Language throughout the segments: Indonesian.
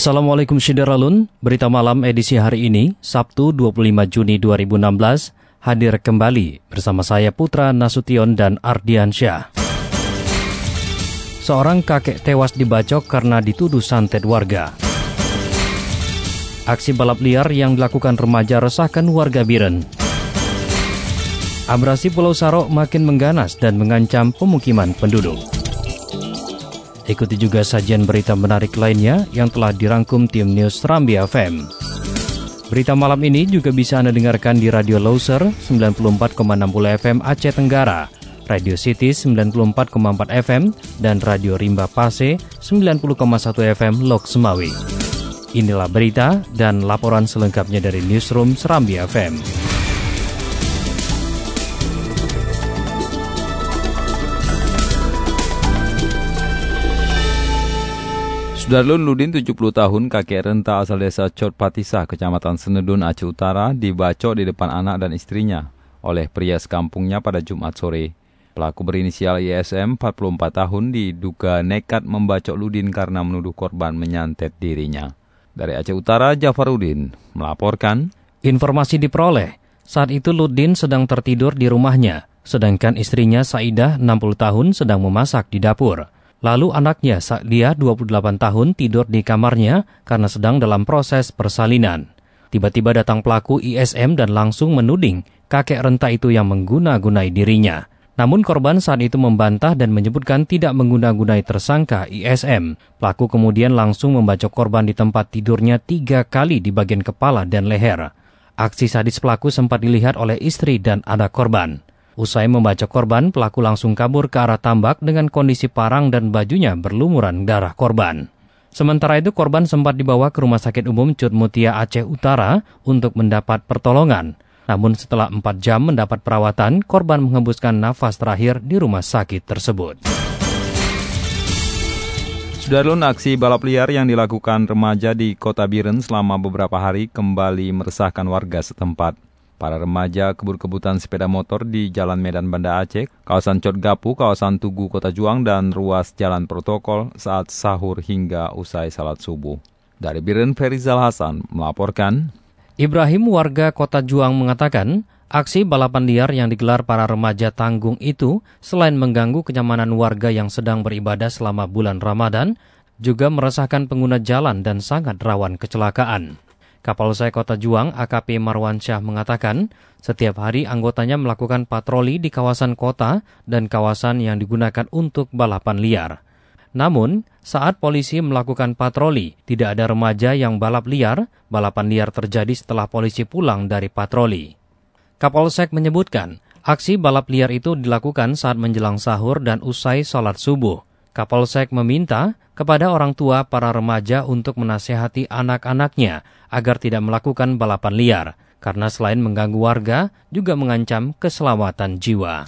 Assalamualaikum Syidaralun, berita malam edisi hari ini, Sabtu 25 Juni 2016, hadir kembali bersama saya Putra Nasution dan Ardiansyah. Seorang kakek tewas dibacok karena dituduh santet warga. Aksi balap liar yang dilakukan remaja resahkan warga Biren. Abrasi Pulau Sarok makin mengganas dan mengancam pemukiman penduduk. Ikuti juga sajian berita menarik lainnya yang telah dirangkum tim News Rambi FM. Berita malam ini juga bisa Anda dengarkan di Radio Loser 94,60 FM Aceh Tenggara, Radio City 94,4 FM, dan Radio Rimba Pase 90,1 FM Lok Semawi. Inilah berita dan laporan selengkapnya dari Newsroom Serambi FM. Sudarlun Ludin 70 tahun, kakek renta asal desa Cot Patisa, kecamatan Senedun, Aceh Utara, dibacok di depan anak dan istrinya oleh pria sekampungnya pada Jumat sore. Pelaku berinisial ISM, 44 tahun, diduga nekat membacok Ludin karena menuduh korban menyantet dirinya. Dari Aceh Utara, Jafarudin melaporkan. Informasi diperoleh, saat itu Ludin sedang tertidur di rumahnya, sedangkan istrinya Saidah, 60 tahun, sedang memasak di dapur. Lalu anaknya dia 28 tahun tidur di kamarnya karena sedang dalam proses persalinan. Tiba-tiba datang pelaku ISM dan langsung menuding kakek renta itu yang mengguna-gunai dirinya. Namun korban saat itu membantah dan menyebutkan tidak mengguna-gunai tersangka ISM. Pelaku kemudian langsung membacok korban di tempat tidurnya tiga kali di bagian kepala dan leher. Aksi sadis pelaku sempat dilihat oleh istri dan anak korban. Usai membaca korban, pelaku langsung kabur ke arah tambak dengan kondisi parang dan bajunya berlumuran darah korban. Sementara itu korban sempat dibawa ke Rumah Sakit Umum Cut Mutia Aceh Utara untuk mendapat pertolongan. Namun setelah 4 jam mendapat perawatan, korban menghembuskan nafas terakhir di rumah sakit tersebut. Sudarlun aksi balap liar yang dilakukan remaja di kota Biren selama beberapa hari kembali meresahkan warga setempat. Para remaja kebut-kebutan sepeda motor di Jalan Medan Banda Aceh, kawasan Cot Gapu, kawasan Tugu Kota Juang, dan ruas Jalan Protokol saat sahur hingga usai salat subuh. Dari Biren Ferizal Hasan melaporkan. Ibrahim warga Kota Juang mengatakan, aksi balapan liar yang digelar para remaja tanggung itu selain mengganggu kenyamanan warga yang sedang beribadah selama bulan Ramadan, juga meresahkan pengguna jalan dan sangat rawan kecelakaan. Kapolsek Kota Juang AKP Marwan Syah mengatakan, setiap hari anggotanya melakukan patroli di kawasan kota dan kawasan yang digunakan untuk balapan liar. Namun, saat polisi melakukan patroli, tidak ada remaja yang balap liar. Balapan liar terjadi setelah polisi pulang dari patroli. Kapolsek menyebutkan, aksi balap liar itu dilakukan saat menjelang sahur dan usai sholat subuh. Kapolsek meminta kepada orang tua para remaja untuk menasehati anak-anaknya agar tidak melakukan balapan liar, karena selain mengganggu warga, juga mengancam keselamatan jiwa.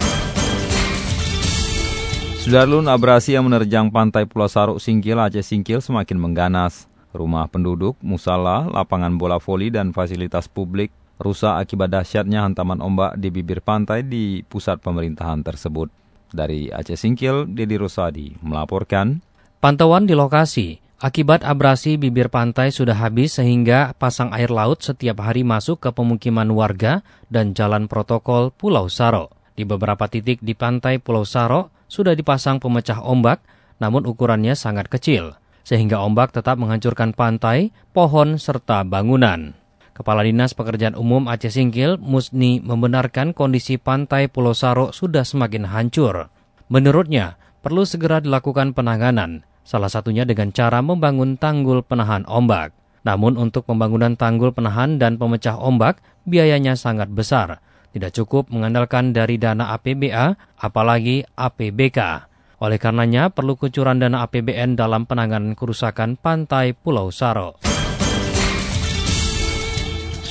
Sudarlun abrasi yang menerjang pantai Pulau Saruk Singkil Aceh Singkil semakin mengganas. Rumah penduduk, musala, lapangan bola voli, dan fasilitas publik rusak akibat dahsyatnya hantaman ombak di bibir pantai di pusat pemerintahan tersebut. Dari Aceh Singkil, Dedi Rosadi melaporkan. Pantauan di lokasi, akibat abrasi bibir pantai sudah habis sehingga pasang air laut setiap hari masuk ke pemukiman warga dan jalan protokol Pulau Saro. Di beberapa titik di pantai Pulau Saro sudah dipasang pemecah ombak, namun ukurannya sangat kecil, sehingga ombak tetap menghancurkan pantai, pohon, serta bangunan. Kepala Dinas Pekerjaan Umum Aceh Singkil, Musni, membenarkan kondisi pantai Pulau Saro sudah semakin hancur. Menurutnya, perlu segera dilakukan penanganan, salah satunya dengan cara membangun tanggul penahan ombak. Namun untuk pembangunan tanggul penahan dan pemecah ombak, biayanya sangat besar. Tidak cukup mengandalkan dari dana APBA, apalagi APBK. Oleh karenanya, perlu kucuran dana APBN dalam penanganan kerusakan pantai Pulau Saro.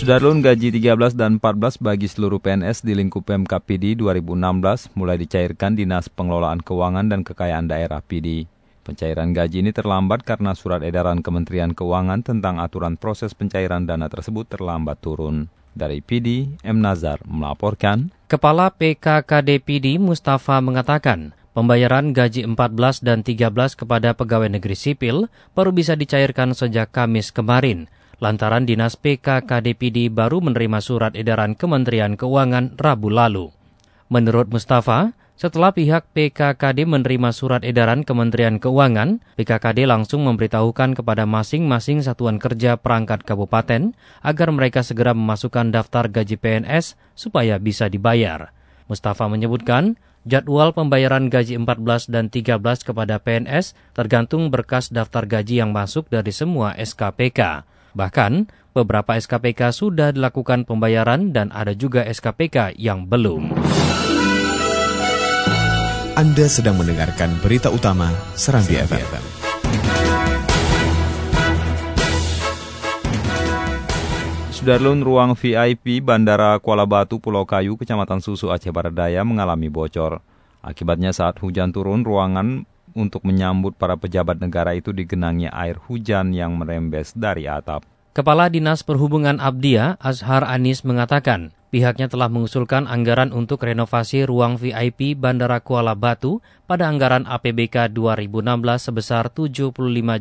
Sudarlun gaji 13 dan 14 bagi seluruh PNS di lingkup Pemkap PD 2016 mulai dicairkan Dinas Pengelolaan Keuangan dan Kekayaan Daerah PD. Pencairan gaji ini terlambat karena surat edaran Kementerian Keuangan tentang aturan proses pencairan dana tersebut terlambat turun. Dari PD, M. Nazar melaporkan. Kepala PKKD PD Mustafa mengatakan, pembayaran gaji 14 dan 13 kepada pegawai negeri sipil baru bisa dicairkan sejak Kamis kemarin lantaran Dinas PKKDPD baru menerima surat edaran Kementerian Keuangan Rabu lalu. Menurut Mustafa, setelah pihak PKKD menerima surat edaran Kementerian Keuangan, PKKD langsung memberitahukan kepada masing-masing satuan kerja perangkat kabupaten agar mereka segera memasukkan daftar gaji PNS supaya bisa dibayar. Mustafa menyebutkan, jadwal pembayaran gaji 14 dan 13 kepada PNS tergantung berkas daftar gaji yang masuk dari semua SKPK. Bahkan, beberapa SKPK sudah dilakukan pembayaran dan ada juga SKPK yang belum. Anda sedang mendengarkan berita utama Serambi FM. Sudarlun ruang VIP Bandara Kuala Batu Pulau Kayu, Kecamatan Susu Aceh Barat Daya mengalami bocor. Akibatnya saat hujan turun, ruangan untuk menyambut para pejabat negara itu digenangi air hujan yang merembes dari atap. Kepala Dinas Perhubungan Abdia, Azhar Anis mengatakan, pihaknya telah mengusulkan anggaran untuk renovasi ruang VIP Bandara Kuala Batu pada anggaran APBK 2016 sebesar 75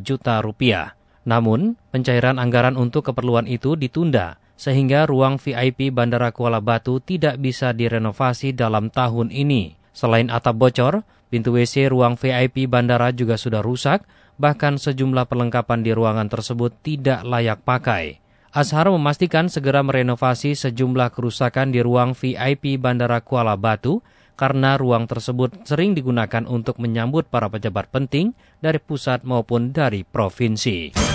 juta rupiah. Namun, pencairan anggaran untuk keperluan itu ditunda, sehingga ruang VIP Bandara Kuala Batu tidak bisa direnovasi dalam tahun ini. Selain atap bocor, Pintu WC ruang VIP bandara juga sudah rusak, bahkan sejumlah perlengkapan di ruangan tersebut tidak layak pakai. Ashar memastikan segera merenovasi sejumlah kerusakan di ruang VIP Bandara Kuala Batu karena ruang tersebut sering digunakan untuk menyambut para pejabat penting dari pusat maupun dari provinsi.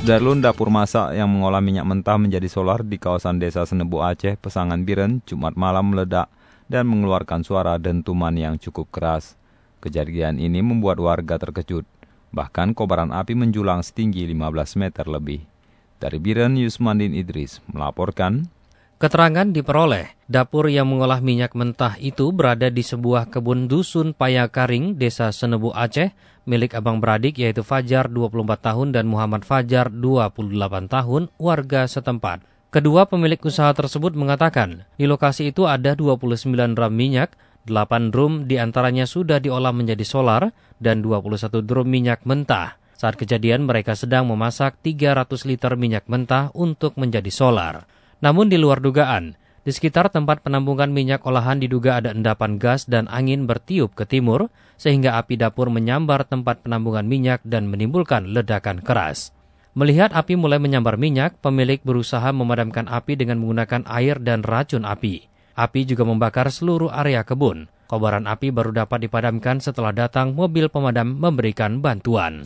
Darlun dapur masak yang mengolah minyak mentah menjadi solar di kawasan desa Senebu Aceh, Pesangan Biren, Jumat malam meledak dan mengeluarkan suara dentuman yang cukup keras. Kejadian ini membuat warga terkejut. Bahkan kobaran api menjulang setinggi 15 meter lebih. Dari Biren Yusmandin Idris melaporkan, Keterangan diperoleh, dapur yang mengolah minyak mentah itu berada di sebuah kebun dusun Payakaring, Desa Senebu Aceh, milik abang beradik yaitu Fajar 24 tahun dan Muhammad Fajar 28 tahun, warga setempat. Kedua pemilik usaha tersebut mengatakan, di lokasi itu ada 29 drum minyak, 8 drum di antaranya sudah diolah menjadi solar, dan 21 drum minyak mentah. Saat kejadian mereka sedang memasak 300 liter minyak mentah untuk menjadi solar. Namun di luar dugaan, di sekitar tempat penampungan minyak olahan diduga ada endapan gas dan angin bertiup ke timur, sehingga api dapur menyambar tempat penampungan minyak dan menimbulkan ledakan keras. Melihat api mulai menyambar minyak, pemilik berusaha memadamkan api dengan menggunakan air dan racun api. Api juga membakar seluruh area kebun. Kobaran api baru dapat dipadamkan setelah datang mobil pemadam memberikan bantuan.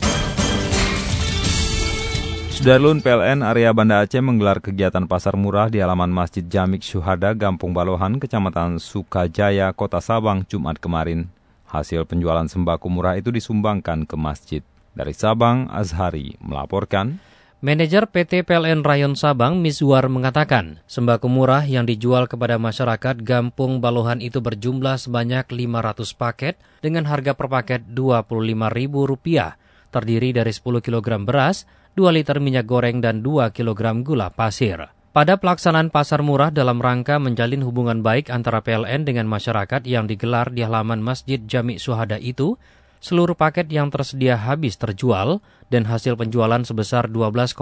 Sudarlun PLN area Banda Aceh menggelar kegiatan pasar murah di halaman Masjid Jamik Syuhada Gampung Balohan, Kecamatan Sukajaya, Kota Sabang, Jumat kemarin. Hasil penjualan sembako murah itu disumbangkan ke masjid. Dari Sabang, Azhari melaporkan. Manajer PT PLN Rayon Sabang, Mizwar, mengatakan sembako murah yang dijual kepada masyarakat Gampung Balohan itu berjumlah sebanyak 500 paket dengan harga per paket Rp25.000, terdiri dari 10 kg beras, 2 liter minyak goreng, dan 2 kg gula pasir. Pada pelaksanaan pasar murah dalam rangka menjalin hubungan baik antara PLN dengan masyarakat yang digelar di halaman Masjid Jami Suhada itu, seluruh paket yang tersedia habis terjual dan hasil penjualan sebesar 12,5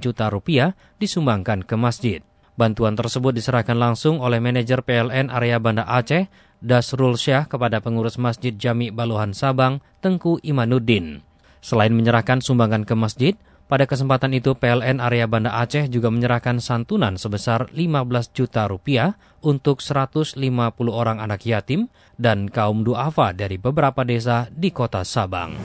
juta rupiah disumbangkan ke masjid. Bantuan tersebut diserahkan langsung oleh manajer PLN area Banda Aceh, Dasrul Syah kepada pengurus Masjid Jami Baluhan Sabang, Tengku Imanuddin. Selain menyerahkan sumbangan ke masjid, pada kesempatan itu PLN area Banda Aceh juga menyerahkan santunan sebesar 15 juta rupiah untuk 150 orang anak yatim dan kaum duafa dari beberapa desa di kota Sabang.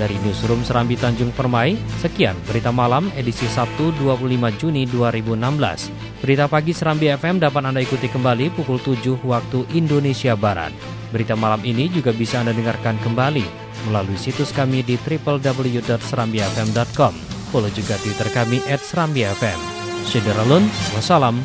Dari Newsroom Serambi Tanjung Permai, sekian berita malam edisi Sabtu 25 Juni 2016. Berita pagi Serambi FM dapat Anda ikuti kembali pukul 7 waktu Indonesia Barat. Berita malam ini juga bisa Anda dengarkan kembali melalui situs kami di www.serambifm.com. Follow juga Twitter kami at Serambi FM. Syederalun, wassalam.